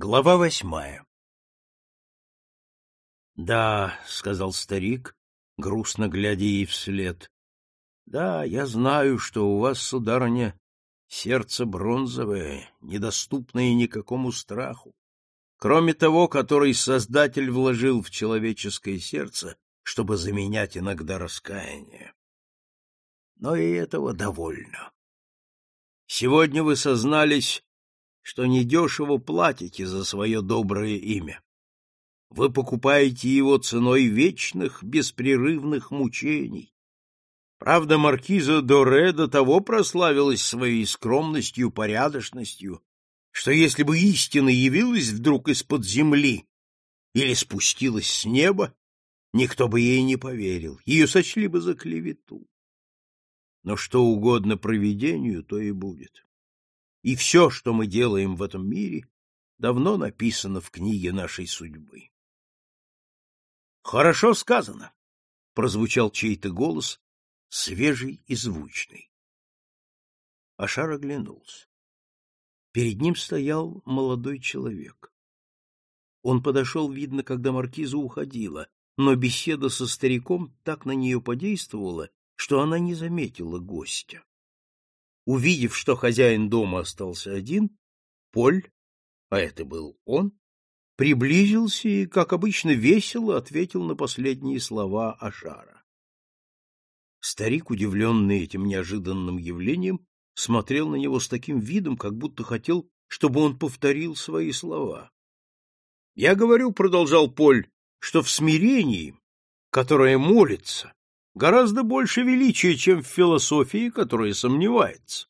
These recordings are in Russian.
Глава восьмая «Да», — сказал старик, грустно глядя ей вслед, — «да, я знаю, что у вас, сударыня, сердце бронзовое, недоступное никакому страху, кроме того, который Создатель вложил в человеческое сердце, чтобы заменять иногда раскаяние. Но и этого довольно. Сегодня вы сознались, что недешево платите за свое доброе имя. Вы покупаете его ценой вечных, беспрерывных мучений. Правда, маркиза Доре до того прославилась своей скромностью, порядочностью, что если бы истина явилась вдруг из-под земли или спустилась с неба, никто бы ей не поверил, ее сочли бы за клевету. Но что угодно провидению, то и будет. И все, что мы делаем в этом мире, давно написано в книге нашей судьбы. Хорошо сказано, прозвучал чей-то голос, свежий и звучный. Ашар оглянулся. Перед ним стоял молодой человек. Он подошел, видно, когда маркиза уходила, но беседа со стариком так на нее подействовала, что она не заметила гостя. Увидев, что хозяин дома остался один, Поль, а это был он, приблизился и, как обычно, весело ответил на последние слова Ашара. Старик, удивленный этим неожиданным явлением, смотрел на него с таким видом, как будто хотел, чтобы он повторил свои слова. — Я говорю, — продолжал Поль, — что в смирении, которое молится, гораздо больше величия, чем в философии, которая сомневается.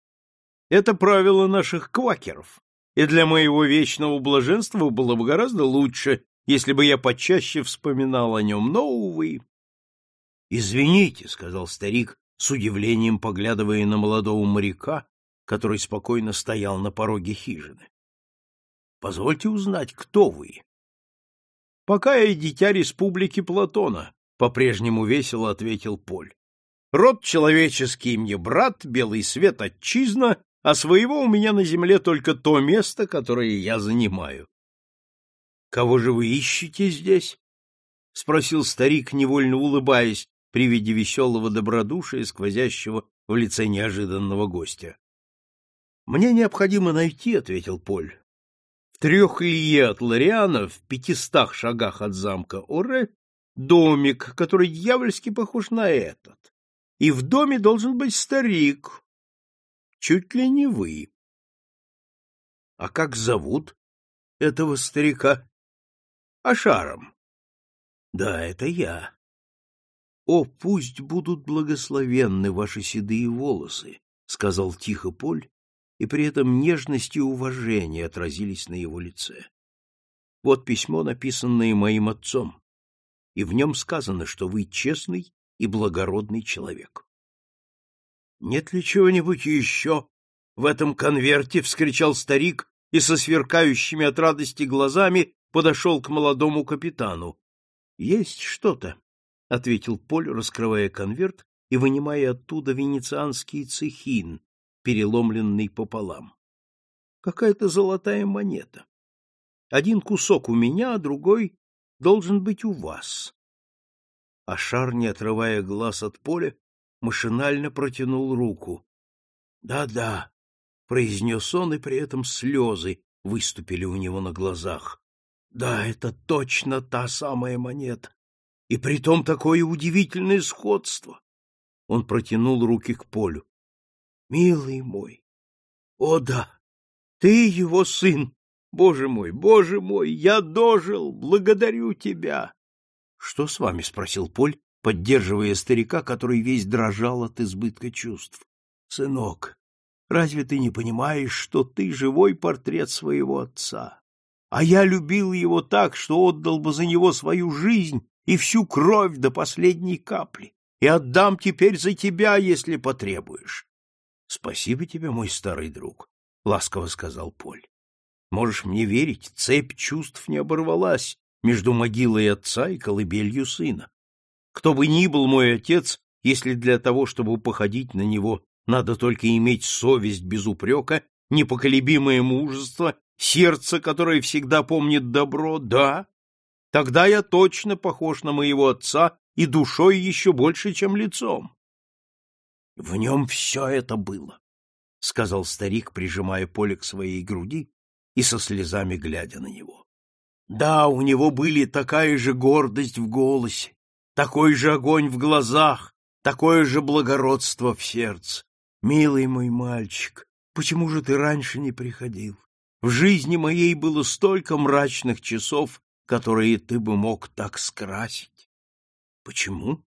Это правило наших квакеров, и для моего вечного блаженства было бы гораздо лучше, если бы я почаще вспоминал о нем, но, увы. — Извините, — сказал старик, с удивлением поглядывая на молодого моряка, который спокойно стоял на пороге хижины. — Позвольте узнать, кто вы? — Пока я дитя республики Платона, — по-прежнему весело ответил Поль. — Род человеческий мне брат, белый свет отчизна, а своего у меня на земле только то место, которое я занимаю. — Кого же вы ищете здесь? — спросил старик, невольно улыбаясь при виде веселого добродушия, сквозящего в лице неожиданного гостя. — Мне необходимо найти, — ответил Поль. — В трех лье от Лориана, в пятистах шагах от замка Оре, домик, который дьявольски похож на этот. И в доме должен быть старик, чуть ли не вы. — А как зовут этого старика? — Ашаром. — Да, это я. — О, пусть будут благословенны ваши седые волосы, — сказал тихо Поль, и при этом нежность и уважение отразились на его лице. Вот письмо, написанное моим отцом, и в нем сказано, что вы честный и благородный человек. Нет ли чего-нибудь еще в этом конверте? — вскричал старик и со сверкающими от радости глазами подошел к молодому капитану. — Есть что-то, — ответил Поль, раскрывая конверт и вынимая оттуда венецианский цехин, переломленный пополам. Какая-то золотая монета. Один кусок у меня, а другой должен быть у вас. А шар, не отрывая глаз от поля, машинально протянул руку. «Да-да», — произнес он, и при этом слезы выступили у него на глазах. «Да, это точно та самая монета. И притом такое удивительное сходство». Он протянул руки к полю. «Милый мой! О да! Ты его сын! Боже мой, боже мой! Я дожил! Благодарю тебя!» «Что с вами?» — спросил Поль, поддерживая старика, который весь дрожал от избытка чувств. — Сынок, разве ты не понимаешь, что ты живой портрет своего отца? А я любил его так, что отдал бы за него свою жизнь и всю кровь до последней капли, и отдам теперь за тебя, если потребуешь. — Спасибо тебе, мой старый друг, — ласково сказал Поль. — Можешь мне верить, цепь чувств не оборвалась между могилой отца и колыбелью сына. Кто бы ни был мой отец, если для того, чтобы походить на него, надо только иметь совесть без упрека, непоколебимое мужество сердце, которое всегда помнит добро, да, тогда я точно похож на моего отца и душой еще больше, чем лицом. — В нем все это было, — сказал старик, прижимая поле к своей груди и со слезами глядя на него. Да, у него были такая же гордость в голосе, такой же огонь в глазах, такое же благородство в сердце. Милый мой мальчик, почему же ты раньше не приходил? В жизни моей было столько мрачных часов, которые ты бы мог так скрасить. Почему?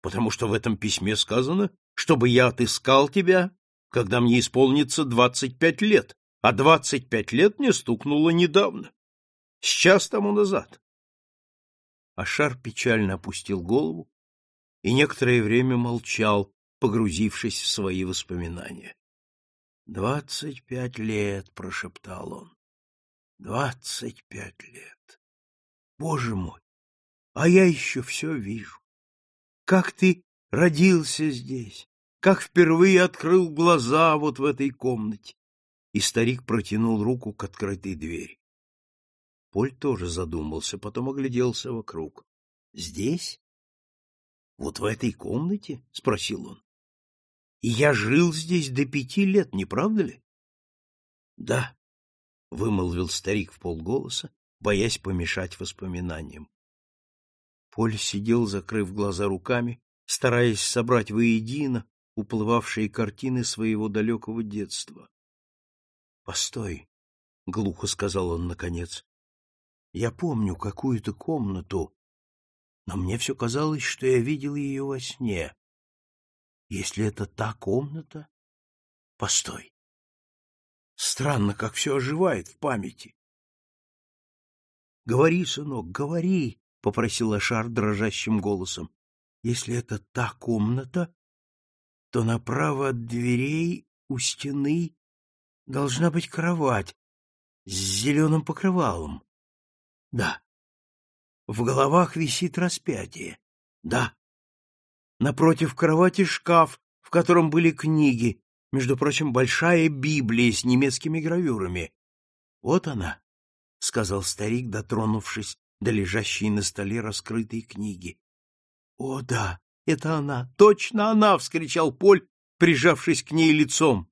Потому что в этом письме сказано, чтобы я отыскал тебя, когда мне исполнится двадцать пять лет, а двадцать пять лет мне стукнуло недавно, с час тому назад. Ашар печально опустил голову и некоторое время молчал, погрузившись в свои воспоминания. «Двадцать пять лет», — прошептал он. «Двадцать пять лет. Боже мой, а я еще все вижу. Как ты родился здесь, как впервые открыл глаза вот в этой комнате». И старик протянул руку к открытой двери. Поль тоже задумался, потом огляделся вокруг. «Здесь? Вот в этой комнате?» — спросил он. И я жил здесь до пяти лет, не правда ли? — Да, — вымолвил старик в полголоса, боясь помешать воспоминаниям. Поль сидел, закрыв глаза руками, стараясь собрать воедино уплывавшие картины своего далекого детства. — Постой, — глухо сказал он наконец. — Я помню какую-то комнату, но мне все казалось, что я видел ее во сне. Если это та комната... Постой. Странно, как все оживает в памяти. — Говори, сынок, говори, — попросил Ашар дрожащим голосом. — Если это та комната, то направо от дверей у стены должна быть кровать с зеленым покрывалом. Да. В головах висит распятие. Да. Напротив кровати шкаф, в котором были книги, между прочим, большая Библия с немецкими гравюрами. Вот она, — сказал старик, дотронувшись до лежащей на столе раскрытой книги. — О, да, это она, точно она! — вскричал Поль, прижавшись к ней лицом. —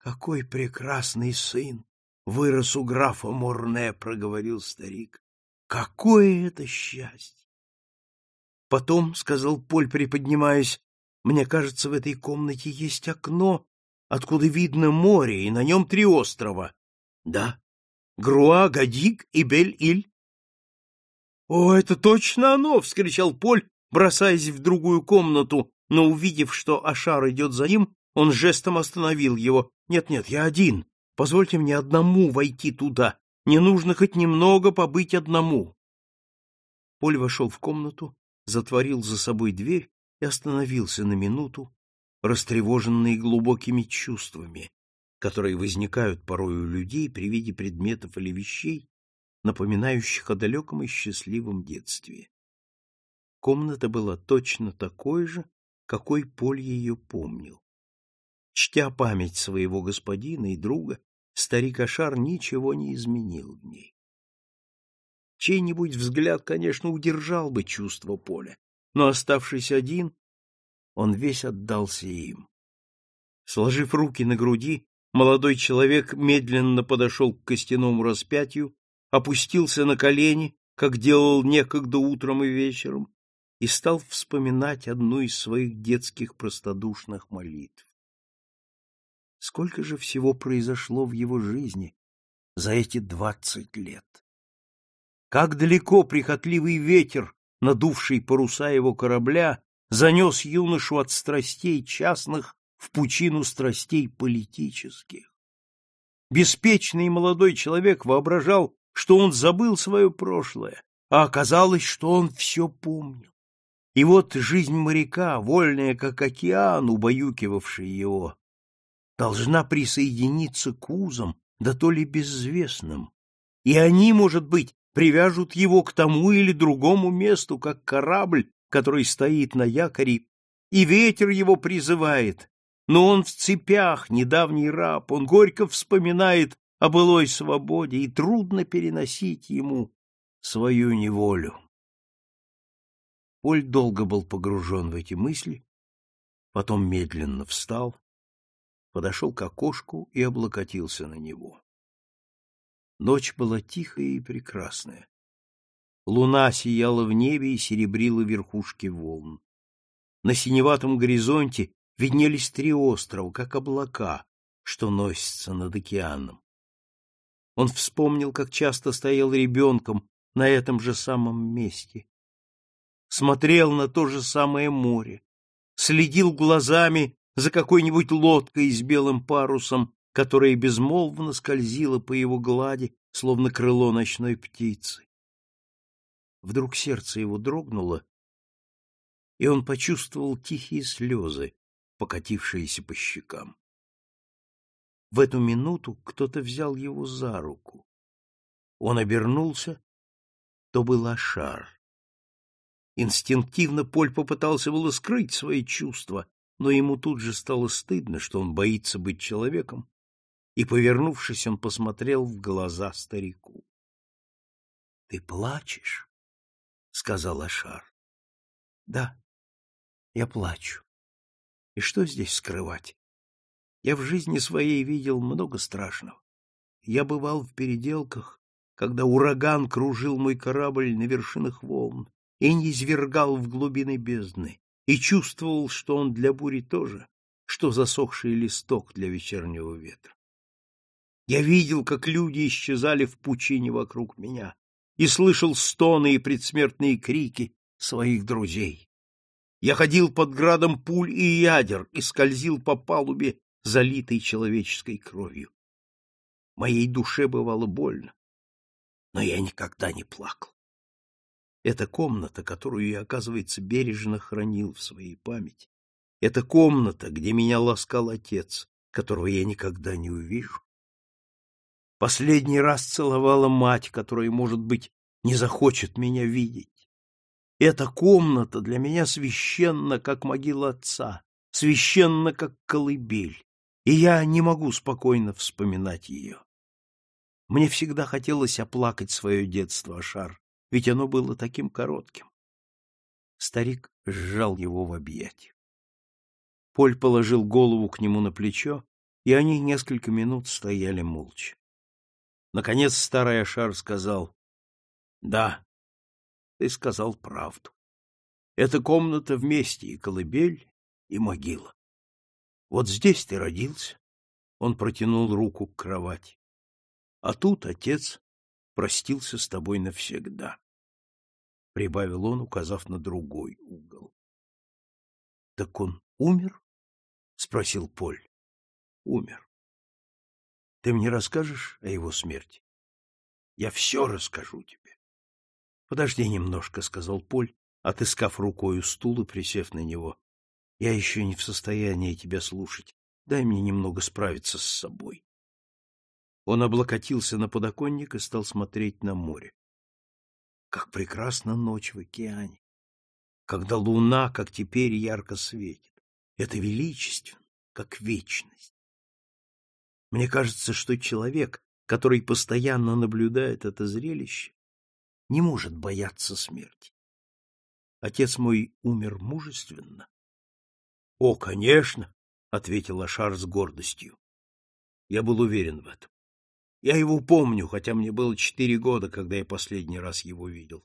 Какой прекрасный сын! — вырос у графа Морне, — проговорил старик. — Какое это счастье! Потом, — сказал Поль, приподнимаясь, — мне кажется, в этой комнате есть окно, откуда видно море, и на нем три острова. Да, Груа, Гадик и Бель-Иль. — О, это точно оно! — вскричал Поль, бросаясь в другую комнату, но, увидев, что Ашар идет за ним, он жестом остановил его. «Нет, — Нет-нет, я один. Позвольте мне одному войти туда. Не нужно хоть немного побыть одному. Поль вошел в комнату затворил за собой дверь и остановился на минуту, растревоженный глубокими чувствами, которые возникают порой у людей при виде предметов или вещей, напоминающих о далеком и счастливом детстве. Комната была точно такой же, какой Поль ее помнил. Чтя память своего господина и друга, старик Ашар ничего не изменил в ней. Чей-нибудь взгляд, конечно, удержал бы чувство поля, но, оставшись один, он весь отдался им. Сложив руки на груди, молодой человек медленно подошел к костяному распятию, опустился на колени, как делал некогда утром и вечером, и стал вспоминать одну из своих детских простодушных молитв. Сколько же всего произошло в его жизни за эти двадцать лет! Как далеко прихотливый ветер, надувший паруса его корабля, занес юношу от страстей частных в пучину страстей политических. Беспечный молодой человек воображал, что он забыл свое прошлое, а оказалось, что он все помнил. И вот жизнь моряка, вольная как океан, убаюкивавший его, должна присоединиться к узам, да то ли безвестным. И они, может быть, привяжут его к тому или другому месту, как корабль, который стоит на якоре, и ветер его призывает. Но он в цепях, недавний раб, он горько вспоминает о былой свободе, и трудно переносить ему свою неволю. Поль долго был погружен в эти мысли, потом медленно встал, подошел к окошку и облокотился на него. Ночь была тихая и прекрасная. Луна сияла в небе и серебрила верхушки волн. На синеватом горизонте виднелись три острова, как облака, что носятся над океаном. Он вспомнил, как часто стоял ребенком на этом же самом месте. Смотрел на то же самое море, следил глазами за какой-нибудь лодкой с белым парусом, которая безмолвно скользила по его глади, словно крыло ночной птицы. Вдруг сердце его дрогнуло, и он почувствовал тихие слезы, покатившиеся по щекам. В эту минуту кто-то взял его за руку. Он обернулся, то был Ашар. Инстинктивно Поль попытался было скрыть свои чувства, но ему тут же стало стыдно, что он боится быть человеком, и, повернувшись, он посмотрел в глаза старику. — Ты плачешь? — сказал Ашар. — Да, я плачу. И что здесь скрывать? Я в жизни своей видел много страшного. Я бывал в переделках, когда ураган кружил мой корабль на вершинах волн и низвергал в глубины бездны, и чувствовал, что он для бури тоже, что засохший листок для вечернего ветра. Я видел, как люди исчезали в пучине вокруг меня, и слышал стоны и предсмертные крики своих друзей. Я ходил под градом пуль и ядер и скользил по палубе, залитой человеческой кровью. Моей душе бывало больно, но я никогда не плакал. Эта комната, которую я, оказывается, бережно хранил в своей памяти, это комната, где меня ласкал отец, которого я никогда не увижу, Последний раз целовала мать, которая, может быть, не захочет меня видеть. Эта комната для меня священна, как могила отца, священна, как колыбель, и я не могу спокойно вспоминать ее. Мне всегда хотелось оплакать свое детство, Ашар, ведь оно было таким коротким. Старик сжал его в объятия. Поль положил голову к нему на плечо, и они несколько минут стояли молча. Наконец старый Ашар сказал, — Да, ты сказал правду. Эта комната вместе и колыбель, и могила. Вот здесь ты родился. Он протянул руку к кровати. А тут отец простился с тобой навсегда. Прибавил он, указав на другой угол. — Так он умер? — спросил Поль. — Умер. Ты мне расскажешь о его смерти? Я все расскажу тебе. Подожди немножко, сказал Поль, отыскав рукою стул и присев на него. Я еще не в состоянии тебя слушать. Дай мне немного справиться с собой. Он облокотился на подоконник и стал смотреть на море. Как прекрасна ночь в океане, когда луна, как теперь, ярко светит. Это величественно, как вечность. Мне кажется, что человек, который постоянно наблюдает это зрелище, не может бояться смерти. Отец мой умер мужественно. — О, конечно, — ответил Ашар с гордостью. Я был уверен в этом. Я его помню, хотя мне было четыре года, когда я последний раз его видел.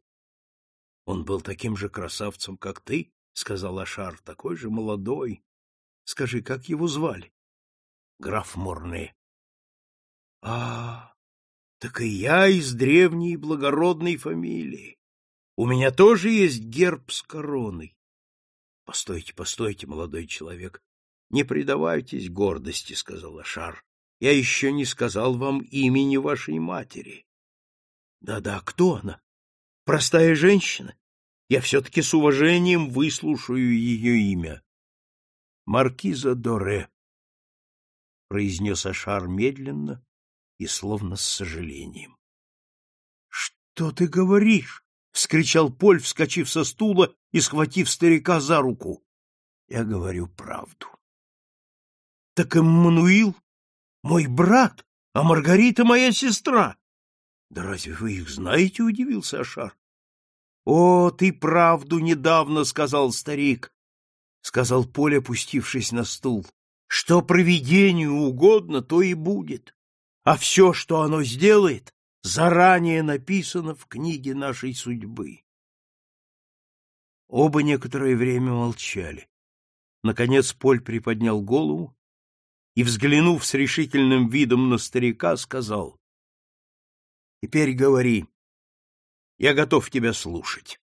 — Он был таким же красавцем, как ты, — сказал Ашар, — такой же молодой. Скажи, как его звали? граф Морне. А, так и я из древней благородной фамилии. У меня тоже есть герб с короной. Постойте, постойте, молодой человек. Не предавайтесь гордости, сказал Ашар. Я еще не сказал вам имени вашей матери. Да-да, кто она? Простая женщина. Я все-таки с уважением выслушаю ее имя. Маркиза Доре, — произнес Ашар медленно и словно с сожалением. — Что ты говоришь? — вскричал Поль, вскочив со стула и схватив старика за руку. — Я говорю правду. — Так Эммануил, мой брат, А Маргарита моя сестра. Да разве вы их знаете, удивился Ашар. О, ты правду недавно сказал старик, сказал Поле, опустившись на стул. Что провидению угодно, то и будет. А все, что оно сделает, заранее написано в книге нашей судьбы. Оба некоторое время молчали. Наконец Поль приподнял голову и, взглянув с решительным видом на старика, сказал, — Теперь говори, я готов тебя слушать.